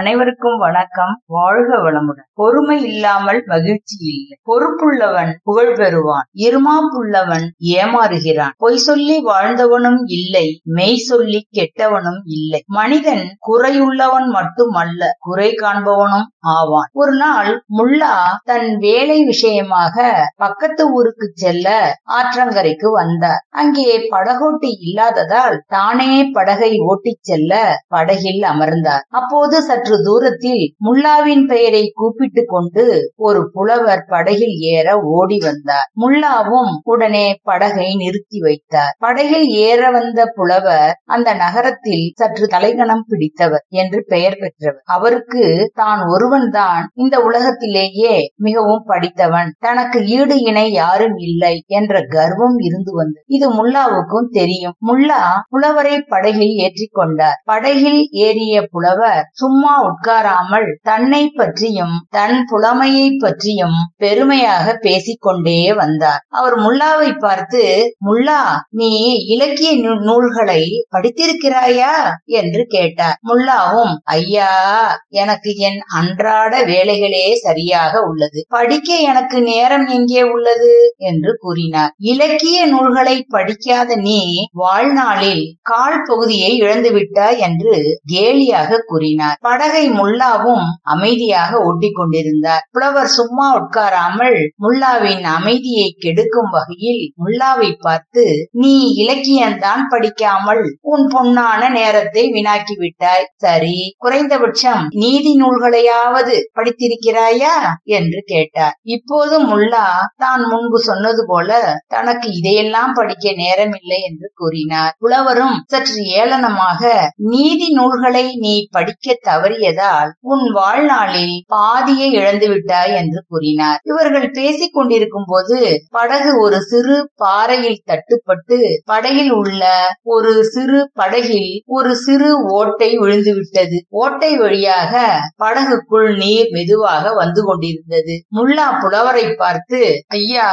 அனைவருக்கும் வணக்கம். வாழ்க வளமுடன். பொறுமை இல்லாமல் மகிழ்ச்சி இல்லை. பொறுப்புள்ளவன் புகழ் பெறுவான். இருமாப்புள்ளவன் ஏமாறுகிறான். பொய் சொல்லி வாழ்ந்தவனும் இல்லை. மெய் சொல்லி கெட்டவனும் இல்லை. மனிதன் குறையுள்ளவன் மட்டுமல்ல குறை காண்பவனும் ஆவான். ஒரு நாள் முல்லா தன் வேலை விஷயமாக பக்கத்து ஊருக்கு செல்ல ஆற்றங்கரைக்கு வந்தார். அங்கே படகோட்டி இல்லாததால் தானே படகை ஓட்டிச் செல்ல படகில் அமர்ந்தார். அப்போது சற்று தூரத்தில் முல்லாவின் பெயரை கூப்பிட்டு கொண்டு ஒரு புலவர் படகில் ஏற ஓடி வந்தார். முல்லாவும் உடனே படகை நிறுத்தி வைத்தார். படகில் ஏற வந்த புலவர் அந்த நகரத்தில் சற்று தலைகணம் பிடித்தவர் என்று பெயர் பெற்றவர். அவருக்கு தான் ஒருவன்தான் இந்த உலகத்திலேயே மிகவும் படித்தவன். தனக்கு ஈடு இணை யாரும் இல்லை என்ற கர்வம் இருந்து வந்தது. இது முல்லாவுக்கும் தெரியும். முல்லா புலவரை படகில் ஏற்றிக்கொண்டார் படகில் ஏறிய புலவர் சும்மா உட்காராமல் தன்னை பற்றியும் தன் புலமையை பற்றியும் பெருமையாக பேசிக்கொண்டே வந்தார். அவர் முல்லாவை பார்த்து முல்லா நீ இலக்கிய நூல்களை படித்திருக்கிறாயா? என்று கேட்டார். முல்லாவும் ஐயா எனக்கு என் அன்றாட வேலைகளே சரியாக உள்ளது. படிக்க எனக்கு நேரம் எங்கே உள்ளது? என்று கூறினார். இலக்கிய நூல்களை படிக்காத நீ வாழ்நாளில் கால் பகுதியை இழந்துவிட்டாய் என்று கேலியாக கூறினார். படகை முல்லாவும் அமைதியாக ஓட்டிக் கொண்டிருந்தார். புலவர் சும்மா உட்காராமல் முல்லாவின் அமைதியை கெடுக்கும் வகையில் முல்லாவை பார்த்து நீ இலக்கியம்தான் படிக்காமல் உன் பொன்னான நேரத்தை வினாக்கி விட்டாய். சரி குறைந்தபட்சம் நீதி நூல்களையாவது படித்திருக்கிறாயா? என்று கேட்டார். இப்போது முல்லா தான் முன்பு சொன்னது போல தனக்கு இதையெல்லாம் படிக்க நேரம் இல்லை என்று கூறினார். புலவரும் சற்று ஏளனமாக நீதி நூல்களை நீ படிக்க தவறி தவறியதால் உன் வாழ்நாளில் பாதியை இழந்து விட்டாய் என்று கூறினார். இவர்கள் பேசிக் கொண்டிருக்கும் போது படகு ஒரு சிறு பாறையில் தட்டுப்பட்டு படகில் உள்ள ஒரு சிறு படகில் ஒரு சிறு ஓட்டை விழுந்து விட்டது. ஓட்டை வழியாக படகுக்குள் நீர் மெதுவாக வந்து கொண்டிருந்தது. முல்லா புலவரை பார்த்து ஐயா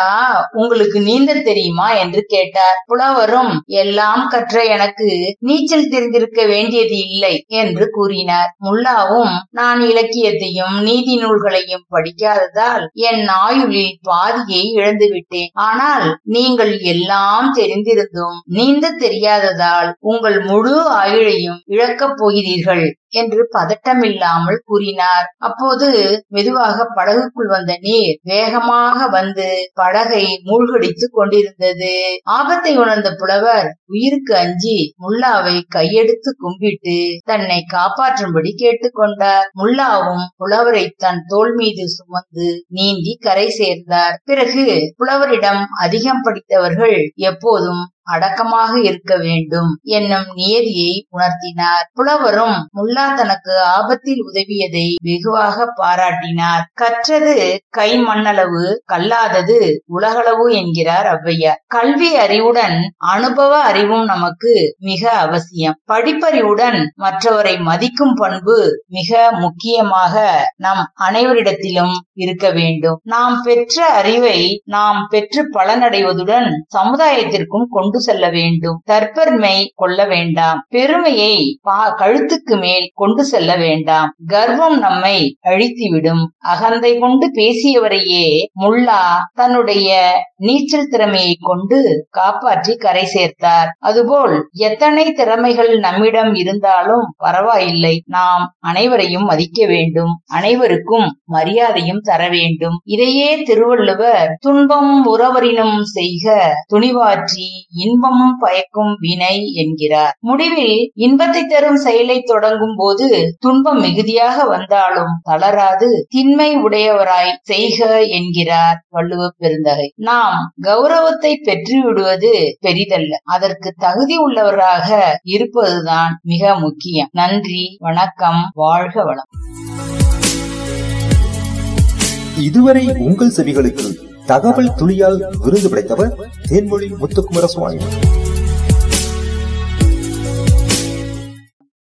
உங்களுக்கு நீந்த தெரியுமா? என்று கேட்டார். புலவரும் எல்லாம் கற்ற எனக்கு நீச்சல் தெரிந்திருக்க வேண்டியது இல்லை என்று கூறினார். அல்லாவும் நான் இலக்கியத்தையும் நீதி நூல்களையும் படிக்காததால் என் ஆயுளில் பாதியை இழந்துவிட்டேன். ஆனால் நீங்கள் எல்லாம் தெரிந்திருந்தும் நீந்த தெரியாததால் உங்கள் முழு ஆயுளையும் இழக்கப் போகிறீர்கள். என்று பதட்டமில்லாமல் கூறினார். அப்போது மெதுவாக படகுக்குள் வந்த நீர் வேகமாக வந்து படகை மூழ்கடித்துக் கொண்டிருந்தது. ஆபத்தை உணர்ந்த புலவர் உயிருக்கு அஞ்சி முல்லாவை கையெடுத்து கும்பிட்டு தன்னை காப்பாற்றும்படி கேட்டுக்கொண்டார் முல்லாவும் புலவரை தன் தோல் மீது சுமந்து நீந்தி கரை சேர்ந்தார். பிறகு புலவரிடம் அதிகம் படித்தவர்கள் எப்போதும் அடக்கமாக இருக்க வேண்டும் என்னும் நியதியை உணர்த்தினார். புலவரும் முல்லா தனக்கு ஆபத்தில் உதவியதை வெகுவாக பாராட்டினார். கற்றது கை மண்ணளவு கல்லாதது உலகளவு என்கிறார் ஔவையார். கல்வி அறிவுடன் அனுபவ அறிவும் நமக்கு மிக அவசியம். படிப்பறிவுடன் மற்றவரை மதிக்கும் பண்பு மிக முக்கியமாக நம் அனைவரிடத்திலும் இருக்க வேண்டும். நாம் பெற்ற அறிவை நாம் பெற்று பலனடைவதுடன் சமுதாயத்திற்கும் கொண்டு கொண்டு செல்ல வேண்டும். தற்பெருமை கொள்ள வேண்டாம். பெருமையை கழுத்துக்கு மேல் கொண்டு செல்ல வேண்டாம். கர்வம் நம்மை அழித்துவிடும். அகந்தை கொண்டு பேசியவரையே முல்லா தன்னுடைய நீச்சல் திறமையை கொண்டு காப்பாற்றி கரை சேர்த்தார். அதுபோல் எத்தனை திறமைகள் நம்மிடம் இருந்தாலும் பரவாயில்லை. நாம் அனைவரையும் மதிக்க வேண்டும். அனைவருக்கும் மரியாதையும் தர வேண்டும். இதையே திருவள்ளுவர் துன்பம் உறவரினும் செய்க துணிவாற்றி இன்பமும் பயக்கும் வினை என்கிறார். முடிவில் இன்பத்தை தரும் செயலை தொடங்கும் போது துன்பம் மிகுதியாக வந்தாலும் தளராது திண்மை உடையவராய் செய்க என்கிறார் வள்ளுவ பெருந்தகை. நாம் கௌரவத்தை பெற்று விடுவது பெரிதல்ல. அதற்கு தகுதி உள்ளவராக இருப்பதுதான் மிக முக்கியம். நன்றி வணக்கம் வாழ்க வளம். இதுவரை உங்கள் செவிகளுக்கு தகவல் துளியால் விருது படைத்தவர் தேன்மொழி முத்துக்குமர சுவாமி